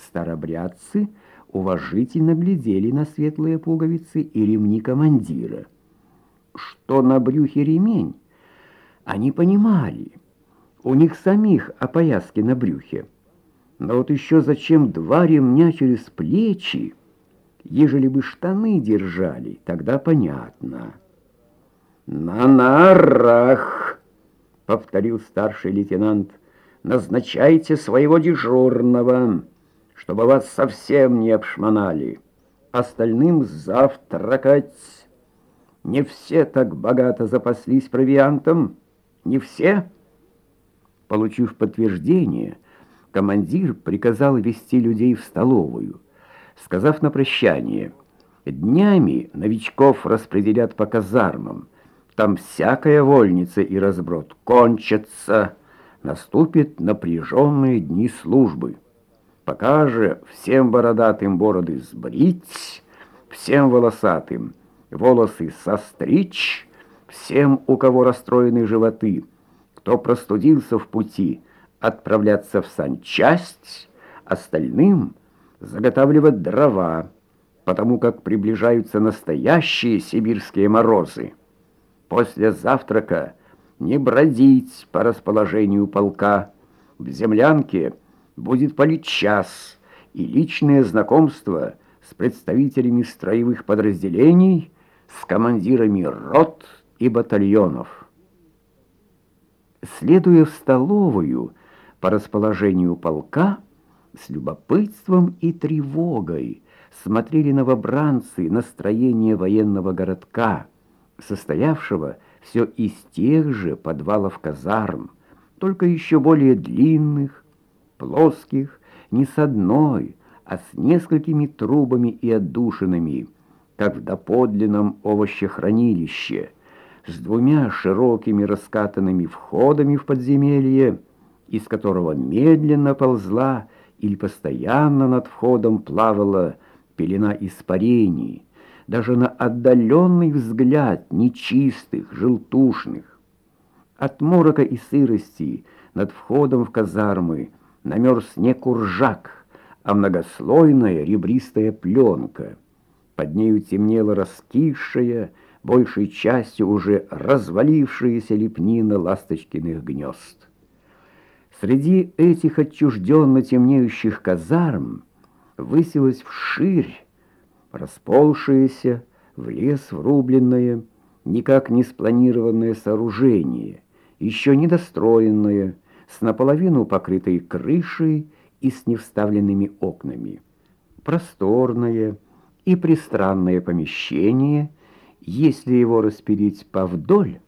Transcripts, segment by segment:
Старобрядцы уважительно глядели на светлые пуговицы и ремни командира. Что на брюхе ремень? Они понимали. У них самих опояски на брюхе. Но вот еще зачем два ремня через плечи? Ежели бы штаны держали, тогда понятно. «На нарах!» — повторил старший лейтенант. «Назначайте своего дежурного, чтобы вас совсем не обшмонали. Остальным завтракать. Не все так богато запаслись провиантом. Не все?» Получив подтверждение, командир приказал вести людей в столовую — сказав на прощание, «Днями новичков распределят по казармам, там всякая вольница и разброд кончатся, наступят напряженные дни службы. Пока же всем бородатым бороды сбрить, всем волосатым волосы состричь, всем, у кого расстроены животы, кто простудился в пути, отправляться в санчасть, остальным — заготавливать дрова, потому как приближаются настоящие сибирские морозы. После завтрака не бродить по расположению полка. В землянке будет политчас и личное знакомство с представителями строевых подразделений, с командирами рот и батальонов. Следуя в столовую по расположению полка, с любопытством и тревогой смотрели новобранцы настроение военного городка, состоявшего все из тех же подвалов казарм, только еще более длинных, плоских, не с одной, а с несколькими трубами и отдушинами, как в доподлинном овощехранилище, с двумя широкими раскатанными входами в подземелье, из которого медленно ползла или постоянно над входом плавала пелена испарений, даже на отдаленный взгляд нечистых, желтушных. От морока и сырости над входом в казармы намерз не куржак, а многослойная ребристая пленка. Под нею темнела раскисшая, большей частью уже развалившаяся лепнина ласточкиных гнезд. Среди этих отчужденно темнеющих казарм высилась вширь, расползшееся в лес врубленное, никак не спланированное сооружение, еще недостроенное, с наполовину покрытой крышей и с невставленными окнами. Просторное и пристранное помещение, если его распилить повдоль,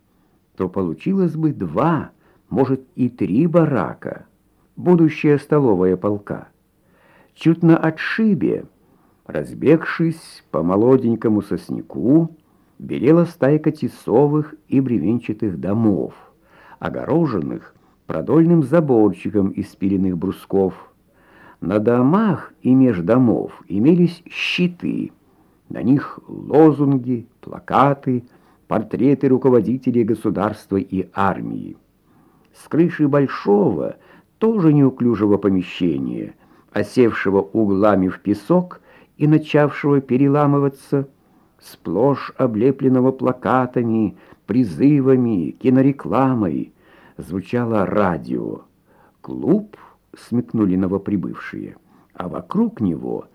то получилось бы два может и три барака, будущая столовая полка. Чуть на отшибе, разбегшись по молоденькому сосняку, белела стайка тесовых и бревенчатых домов, огороженных продольным заборчиком из спиленных брусков. На домах и меж домов имелись щиты, на них лозунги, плакаты, портреты руководителей государства и армии с крыши большого, тоже неуклюжего помещения, осевшего углами в песок и начавшего переламываться, сплошь облепленного плакатами, призывами, кинорекламой, звучало радио. Клуб смекнули новоприбывшие, а вокруг него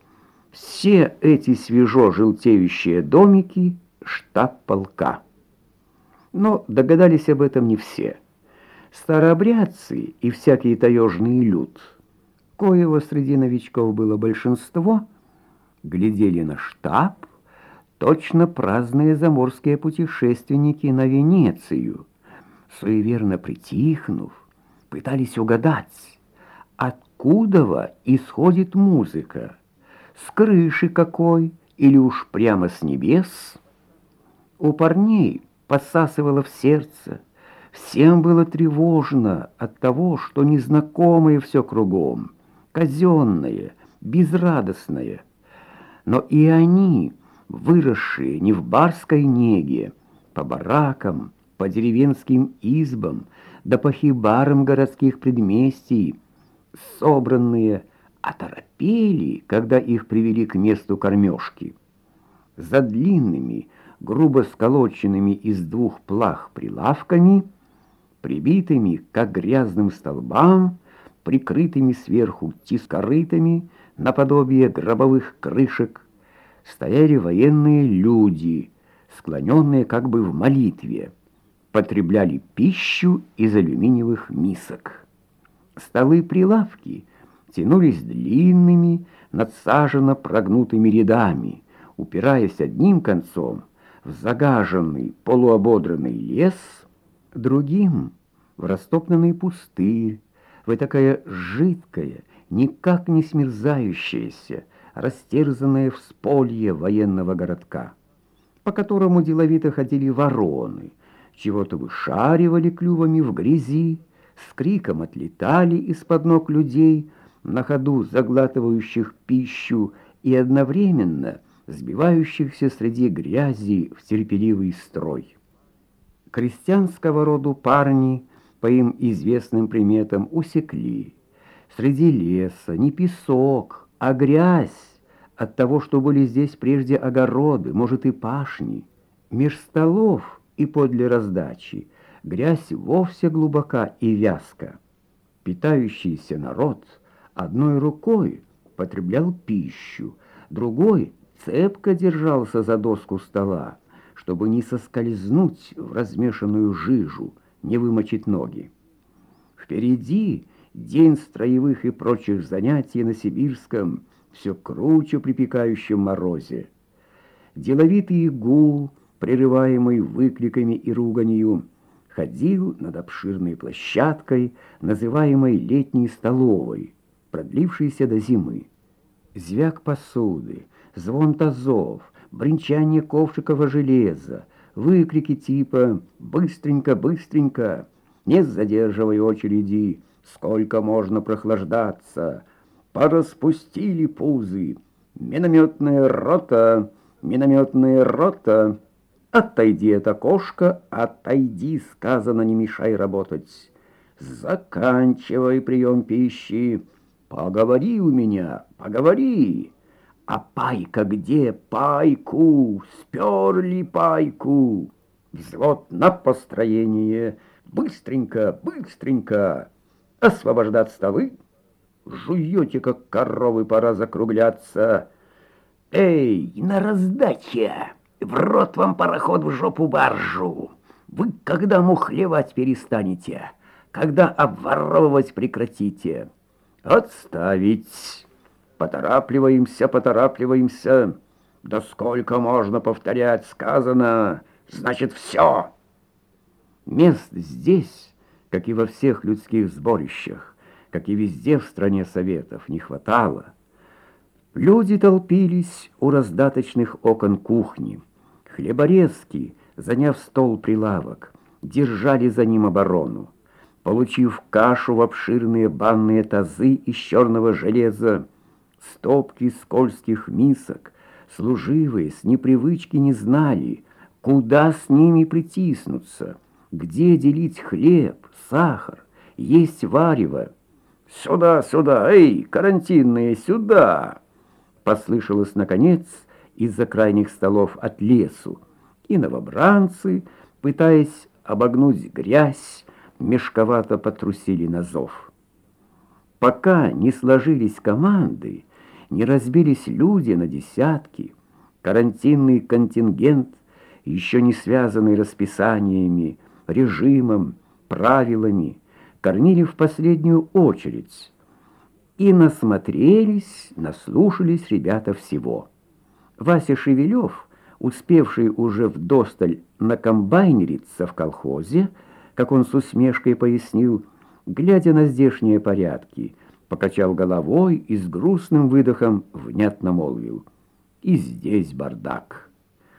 все эти свежо желтеющие домики — штаб полка. Но догадались об этом не все — старообрядцы и всякий таежный люд, коего среди новичков было большинство, глядели на штаб, точно праздные заморские путешественники на Венецию, суеверно притихнув, пытались угадать, откуда исходит музыка, с крыши какой или уж прямо с небес. У парней посасывало в сердце, Всем было тревожно от того, что незнакомое все кругом, казенное, безрадостное. Но и они, выросшие не в барской неге, по баракам, по деревенским избам, да по хибарам городских предместий, собранные, оторопели, когда их привели к месту кормежки. За длинными, грубо сколоченными из двух плах прилавками, прибитыми к грязным столбам, прикрытыми сверху тискорытами, наподобие гробовых крышек, стояли военные люди, склоненные как бы в молитве, потребляли пищу из алюминиевых мисок. Столы-прилавки тянулись длинными, надсаженно прогнутыми рядами, упираясь одним концом в загаженный, полуободранный лес, другим — в растопленный пустырь, в такая жидкая, никак не смерзающаяся, растерзанное всполье военного городка, по которому деловито ходили вороны, чего-то вышаривали клювами в грязи, с криком отлетали из-под ног людей, на ходу заглатывающих пищу и одновременно сбивающихся среди грязи в терпеливый строй. Крестьянского роду парни по им известным приметам усекли. Среди леса не песок, а грязь от того, что были здесь прежде огороды, может и пашни. Меж столов и подле раздачи грязь вовсе глубока и вязка. Питающийся народ одной рукой потреблял пищу, другой цепко держался за доску стола, чтобы не соскользнуть в размешанную жижу, не вымочить ноги. Впереди день строевых и прочих занятий на Сибирском, все круче припекающем морозе. Деловитый гул, прерываемый выкликами и руганью, ходил над обширной площадкой, называемой летней столовой, продлившейся до зимы. Звяк посуды, звон тазов, бренчание ковшикова железа, выкрики типа «быстренько, быстренько», «не задерживай очереди», «сколько можно прохлаждаться», «пораспустили пузы», «минометная рота», «минометная рота», «отойди от окошка», «отойди», сказано, не мешай работать, «заканчивай прием пищи», «поговори у меня, поговори». А пайка где? Пайку! Сперли пайку! Взвод на построение! Быстренько, быстренько! Освобождать столы! Жуете, как коровы, пора закругляться! Эй, на раздаче! В рот вам пароход в жопу баржу! Вы когда мухлевать перестанете? Когда обворовывать прекратите? Отставить! Поторапливаемся, поторапливаемся. Да сколько можно повторять сказано, значит все. Мест здесь, как и во всех людских сборищах, как и везде в стране советов, не хватало. Люди толпились у раздаточных окон кухни. Хлеборезки, заняв стол прилавок, держали за ним оборону. Получив кашу в обширные банные тазы из черного железа, стопки скользких мисок, служивые с непривычки не знали, куда с ними притиснуться, где делить хлеб, сахар, есть варево. «Сюда, сюда, эй, карантинные, сюда!» Послышалось, наконец, из-за крайних столов от лесу, и новобранцы, пытаясь обогнуть грязь, мешковато потрусили на зов. Пока не сложились команды, не разбились люди на десятки, карантинный контингент, еще не связанный расписаниями, режимом, правилами, кормили в последнюю очередь. И насмотрелись, наслушались ребята всего. Вася Шевелев, успевший уже вдосталь накомбайнериться в колхозе, как он с усмешкой пояснил, глядя на здешние порядки — покачал головой и с грустным выдохом внятно молвил. «И здесь бардак».